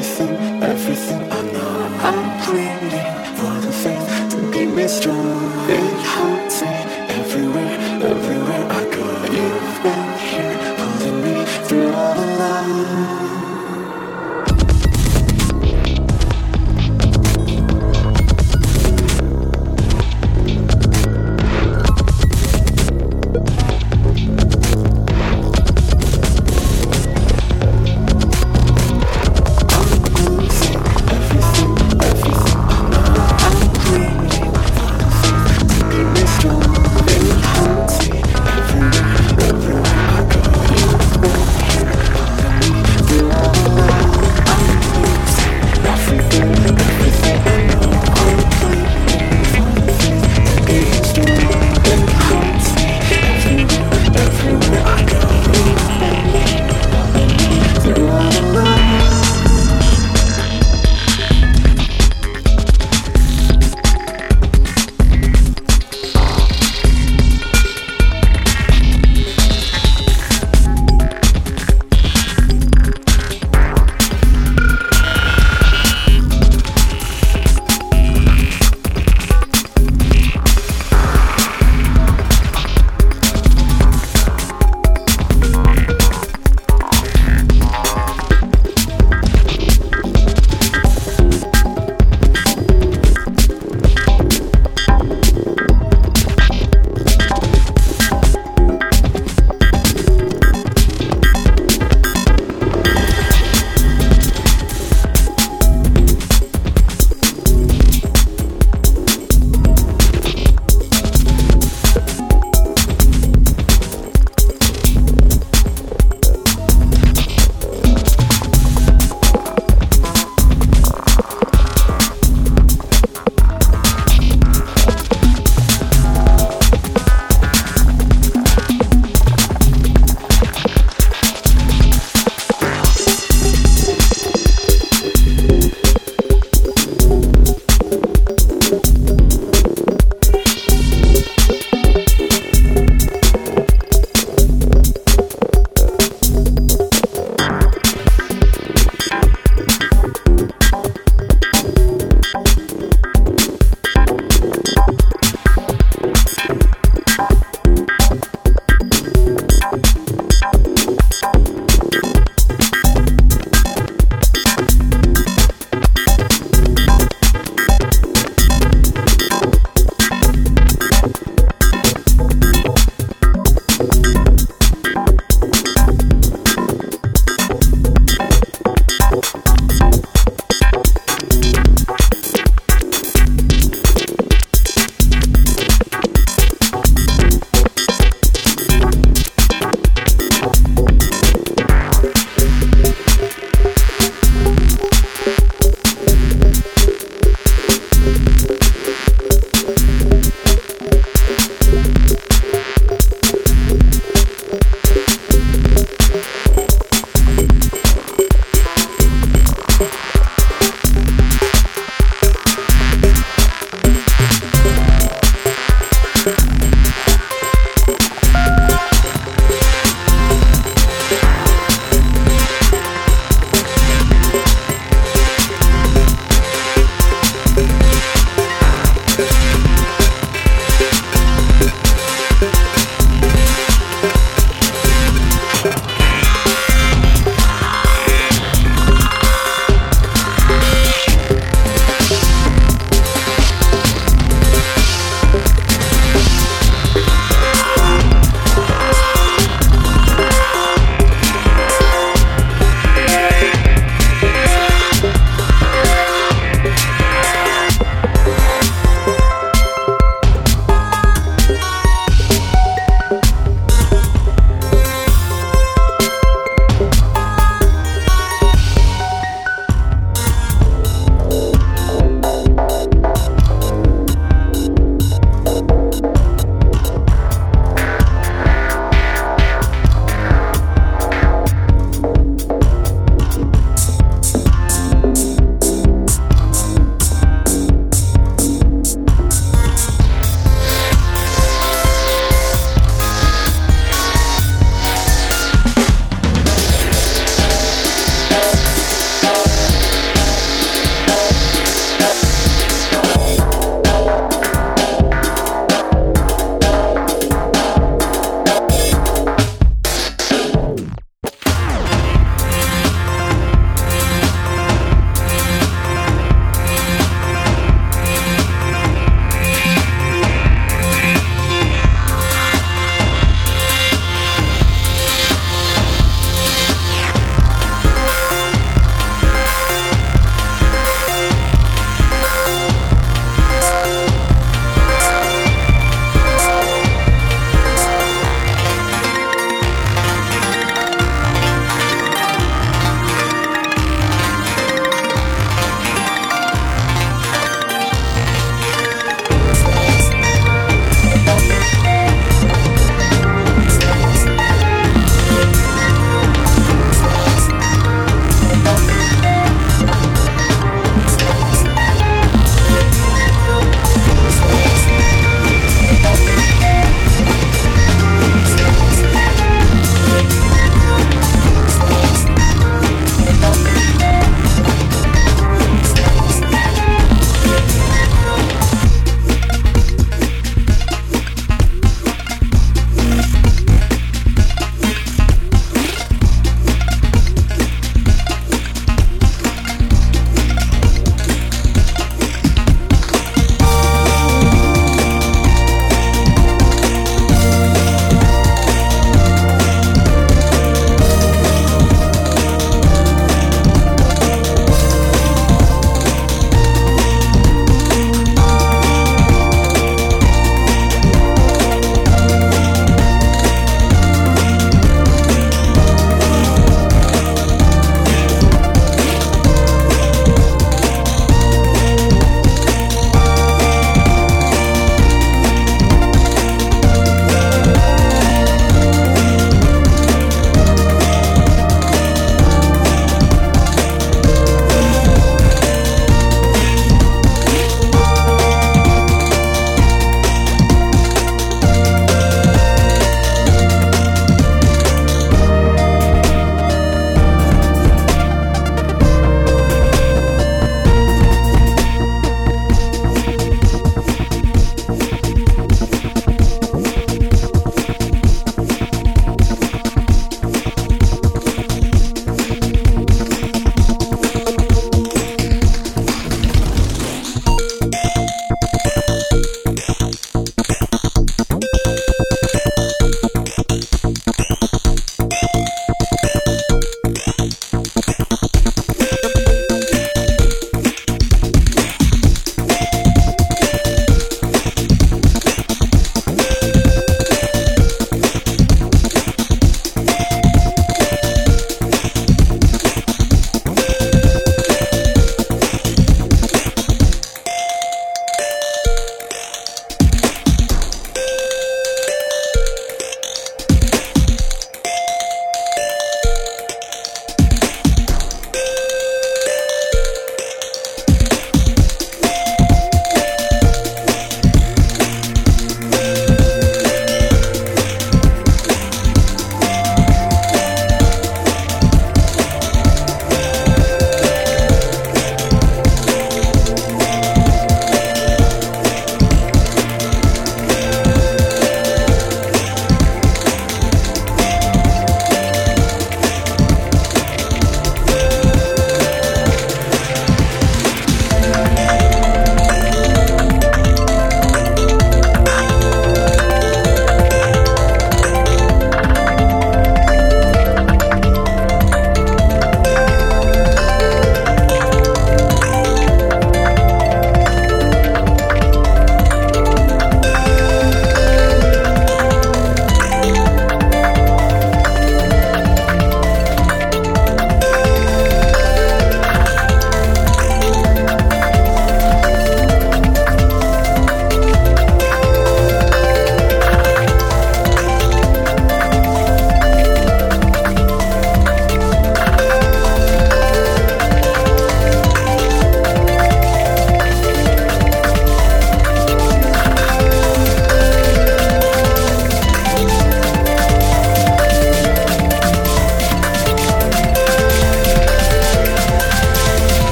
everything, everything I know. I'm pleading for the faith to be restored. strong. It hurts me.